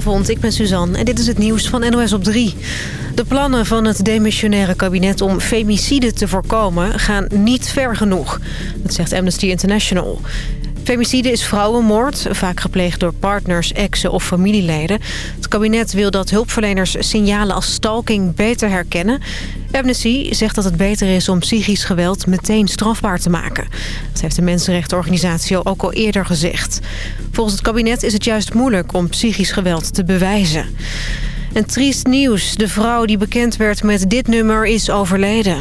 Goedenavond, ik ben Suzanne en dit is het nieuws van NOS op 3. De plannen van het demissionaire kabinet om femicide te voorkomen gaan niet ver genoeg. Dat zegt Amnesty International. Femicide is vrouwenmoord, vaak gepleegd door partners, exen of familieleden. Het kabinet wil dat hulpverleners signalen als stalking beter herkennen. Amnesty zegt dat het beter is om psychisch geweld meteen strafbaar te maken. Dat heeft de mensenrechtenorganisatie ook al eerder gezegd. Volgens het kabinet is het juist moeilijk om psychisch geweld te bewijzen. En triest nieuws. De vrouw die bekend werd met dit nummer is overleden.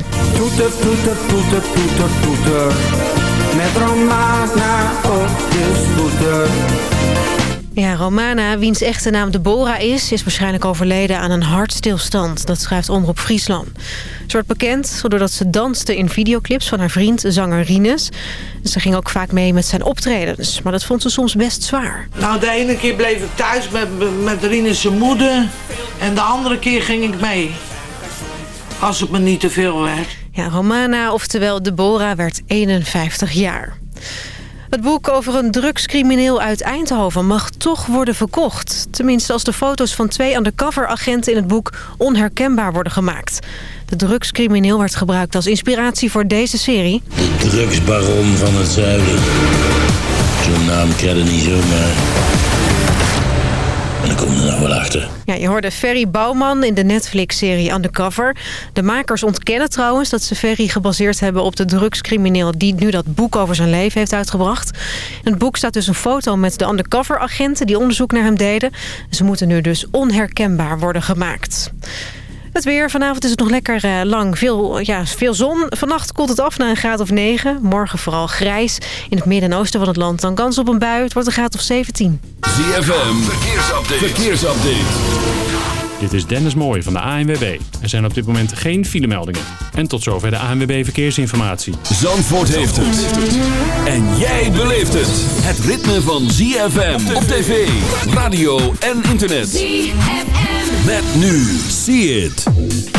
Romana op de scooter. Ja, Romana, wiens echte naam Deborah is... is waarschijnlijk overleden aan een hartstilstand. Dat schrijft Omroep Friesland. Ze wordt bekend doordat ze danste in videoclips van haar vriend, zanger Rines. Ze ging ook vaak mee met zijn optredens. Maar dat vond ze soms best zwaar. Nou, de ene keer bleef ik thuis met, met Rinus' moeder. En de andere keer ging ik mee. Als het me niet te veel werd. Ja, Romana, oftewel Deborah, werd 51 jaar. Het boek over een drugscrimineel uit Eindhoven mag toch worden verkocht. Tenminste als de foto's van twee undercover-agenten in het boek onherkenbaar worden gemaakt. De drugscrimineel werd gebruikt als inspiratie voor deze serie. De drugsbaron van het zuiden. Zo'n naam je niet zomaar. Dan kom je er nou wel achter. Ja, je hoorde Ferry Bouwman in de Netflix-serie Undercover. De makers ontkennen trouwens dat ze Ferry gebaseerd hebben op de drugscrimineel... die nu dat boek over zijn leven heeft uitgebracht. In het boek staat dus een foto met de undercover-agenten die onderzoek naar hem deden. Ze moeten nu dus onherkenbaar worden gemaakt. Het weer. Vanavond is het nog lekker uh, lang. Veel, ja, veel zon. Vannacht koelt het af naar een graad of 9. Morgen vooral grijs. In het midden en oosten van het land dan kans op een bui. Het wordt een graad of 17. ZFM. Verkeersupdate. Verkeersupdate. Dit is Dennis Mooij van de ANWB. Er zijn op dit moment geen filemeldingen. En tot zover de ANWB Verkeersinformatie. Zandvoort heeft het. En jij beleeft het. Het ritme van ZFM op tv, radio en internet. ZFM. Met nu. See it.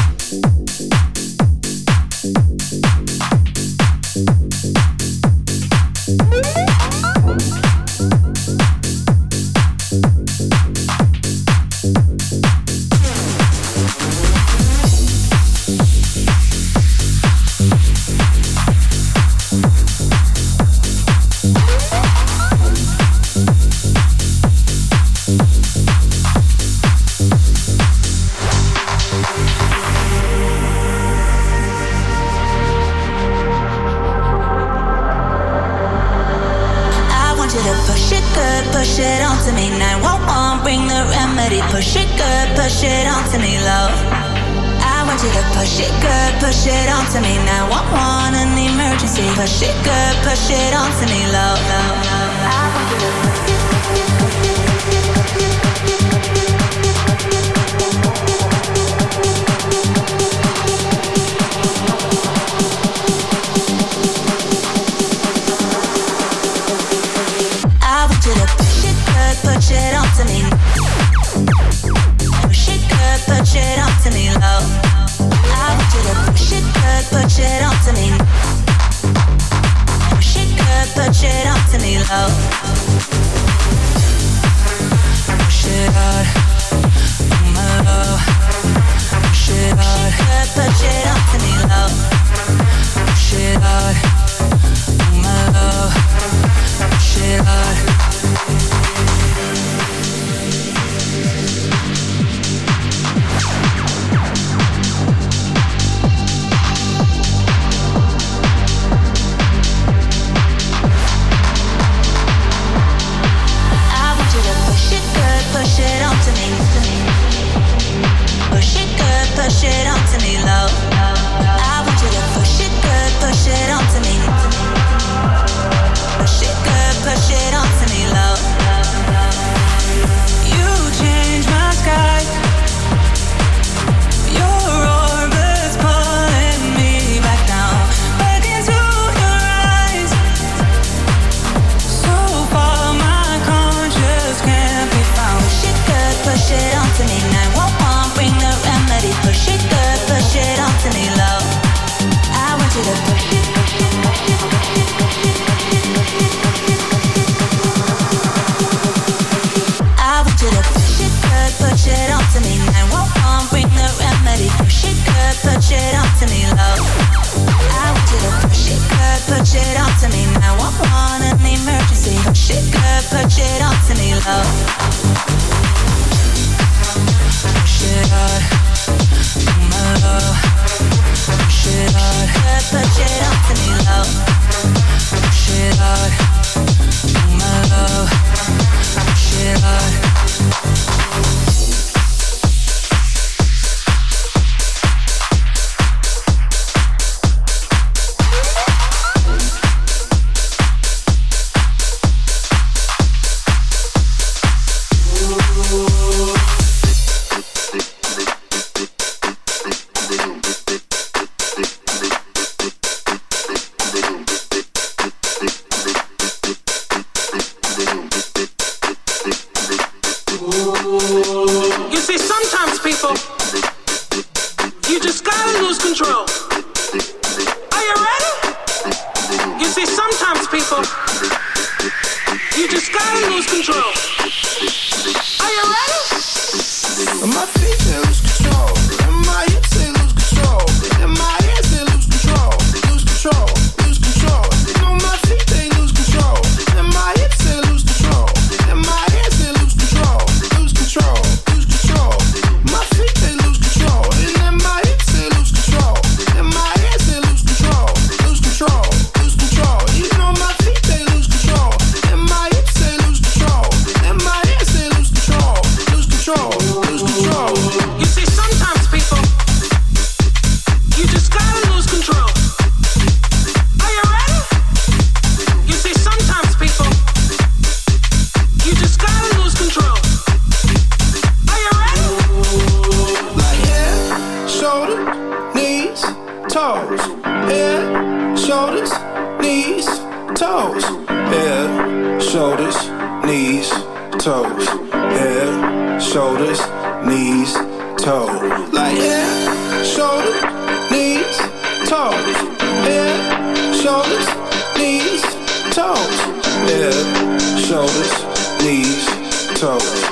shoulders,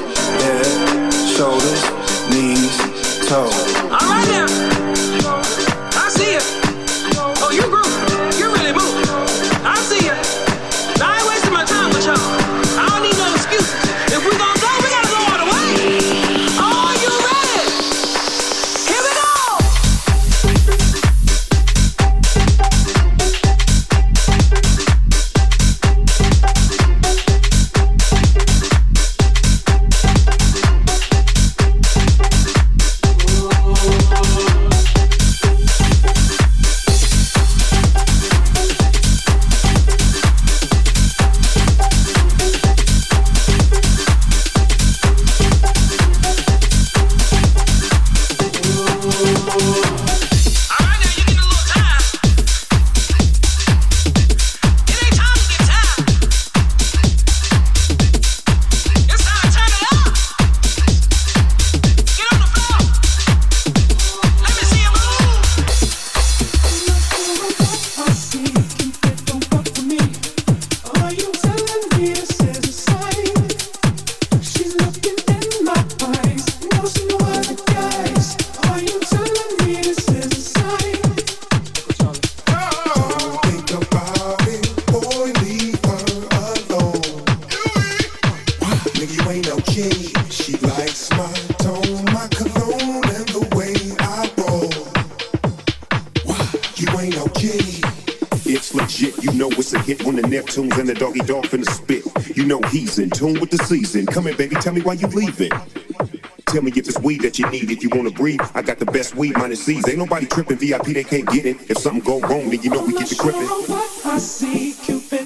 head, shoulders, knees, toes. All right. Why you leaving. Tell me if it's weed that you need if you wanna breathe. I got the best weed minus C's. Ain't nobody tripping VIP, they can't get it. If something go wrong, then you know we get the crippin'. I see, Cupid,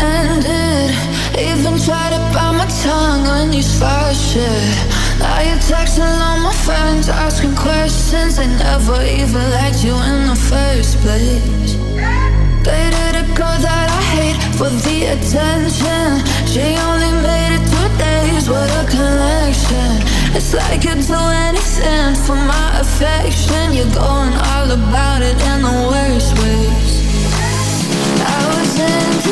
ended. Even tried to bite my tongue when you slashed it. Now you're texting all my friends Asking questions. They never even liked you in the first place. Dated a girl that I hate for the attention. She only made it two days, what a connection. It's like you'd do anything for my affection. You're going all about it in the worst ways. I was into.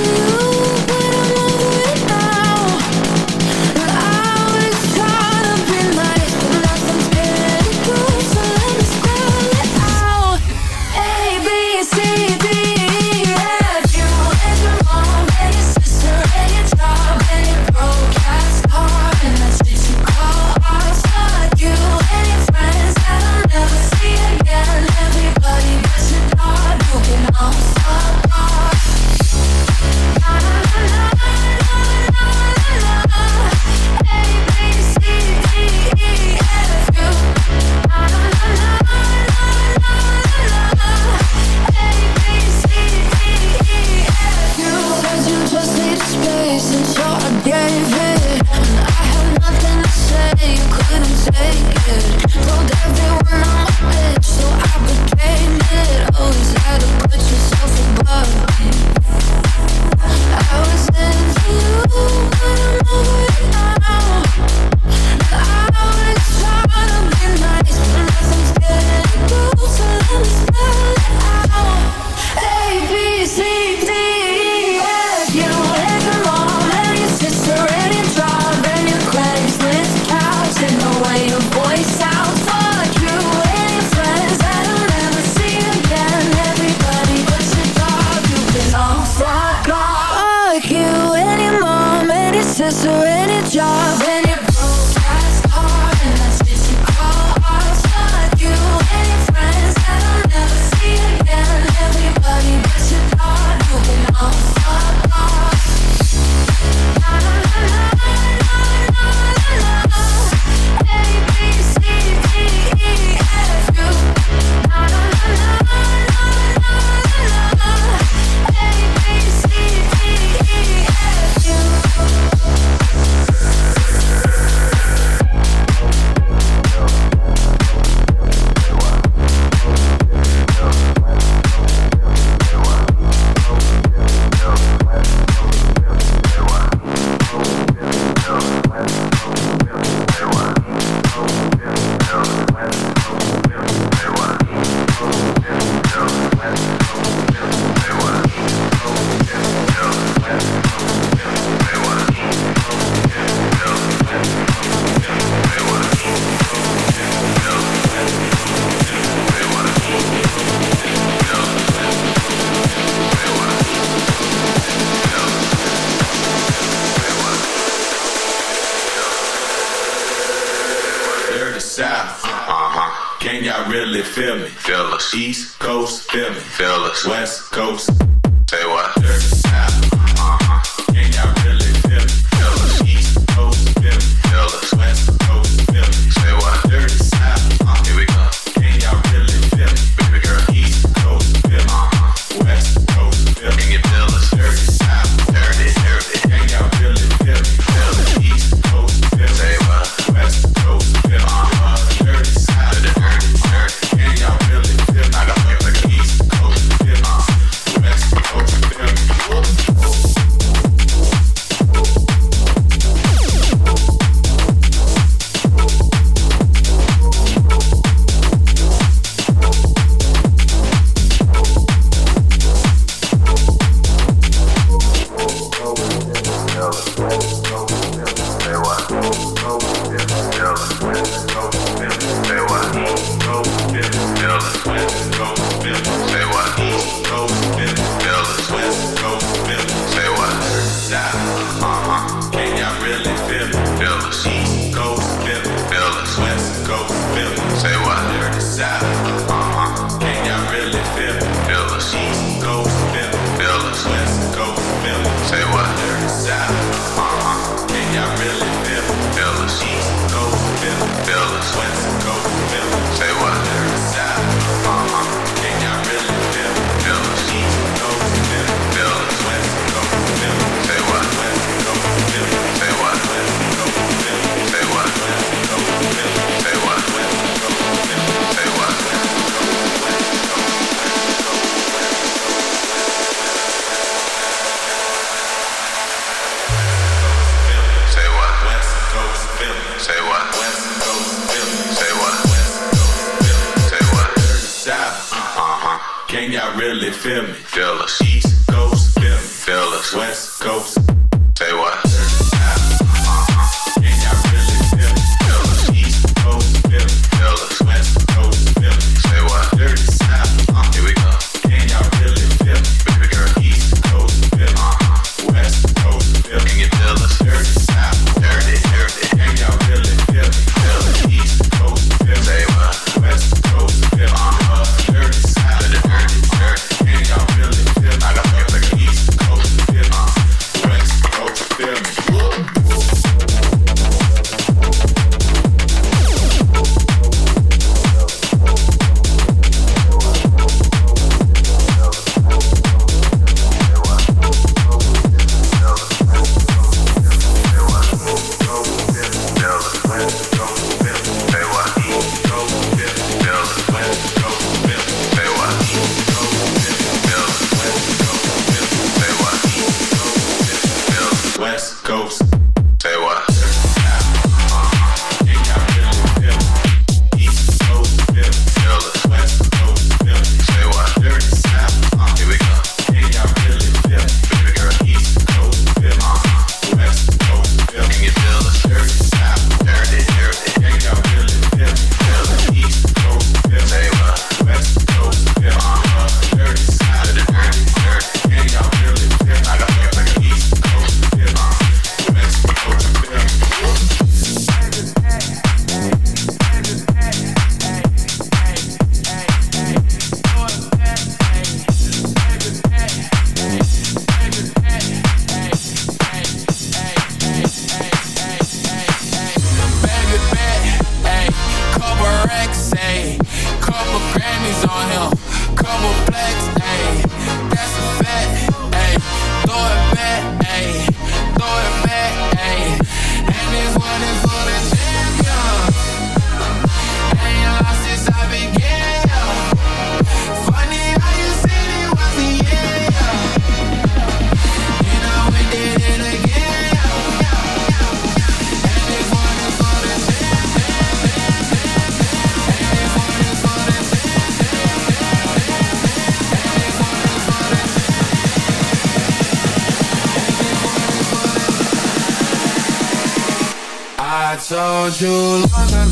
want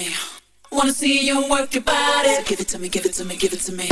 me. Wanna see you work your body. So give it to me, give it to me, give it to me.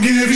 Give you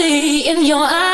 see in your eyes.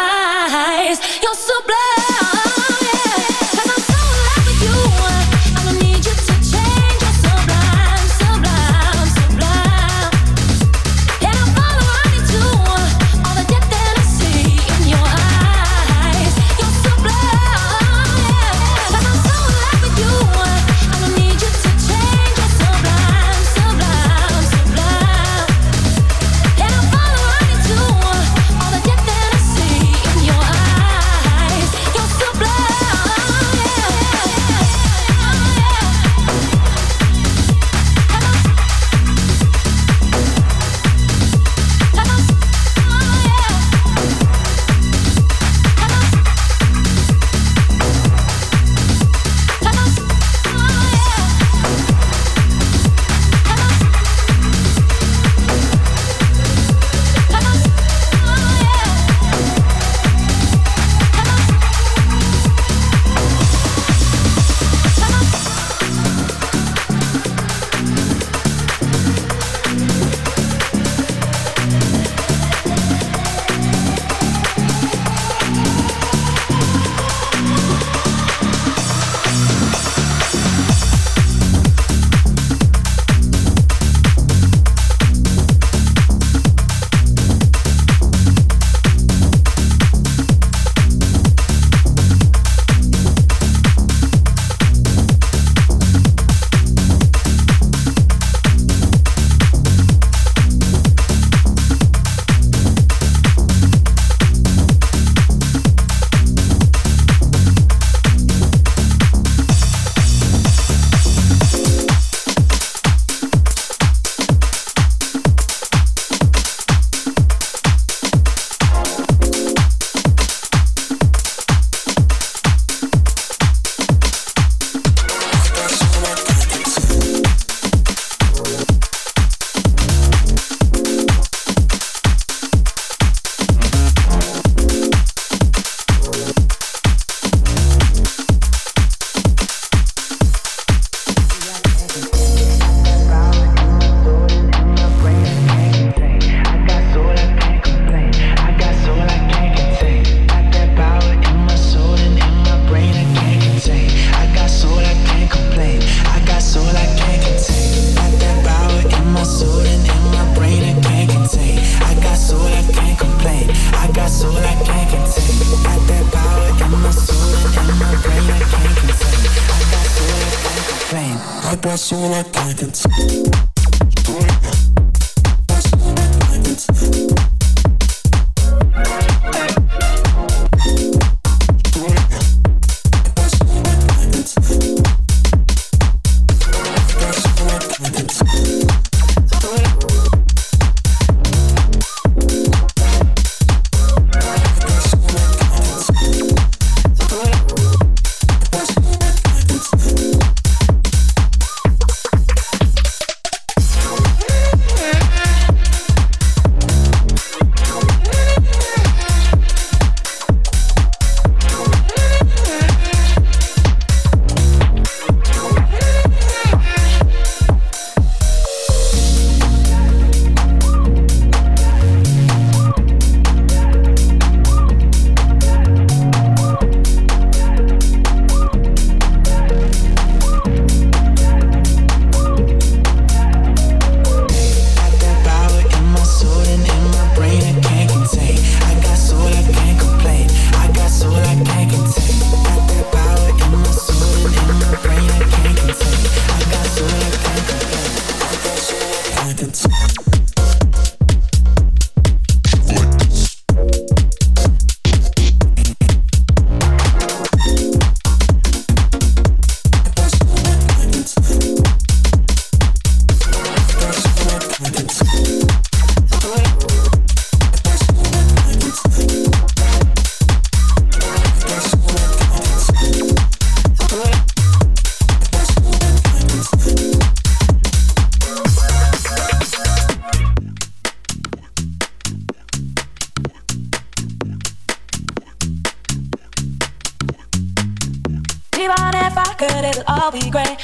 Got soul I can't contain.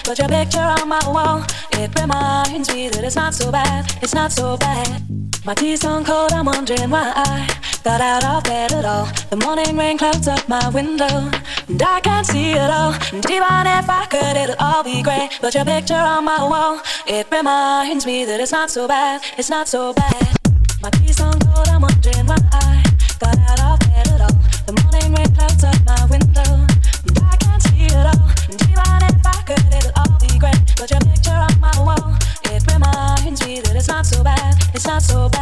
But your picture on my wall, it reminds me that it's not so bad, it's not so bad. My tea's on cold, I'm wondering why I got out of bed at all. The morning rain clouds up my window, and I can't see it all. And even if I could, it'd all be grey. But your picture on my wall, it reminds me that it's not so bad, it's not so bad. My tea's on cold, I'm wondering why I it's not so bad.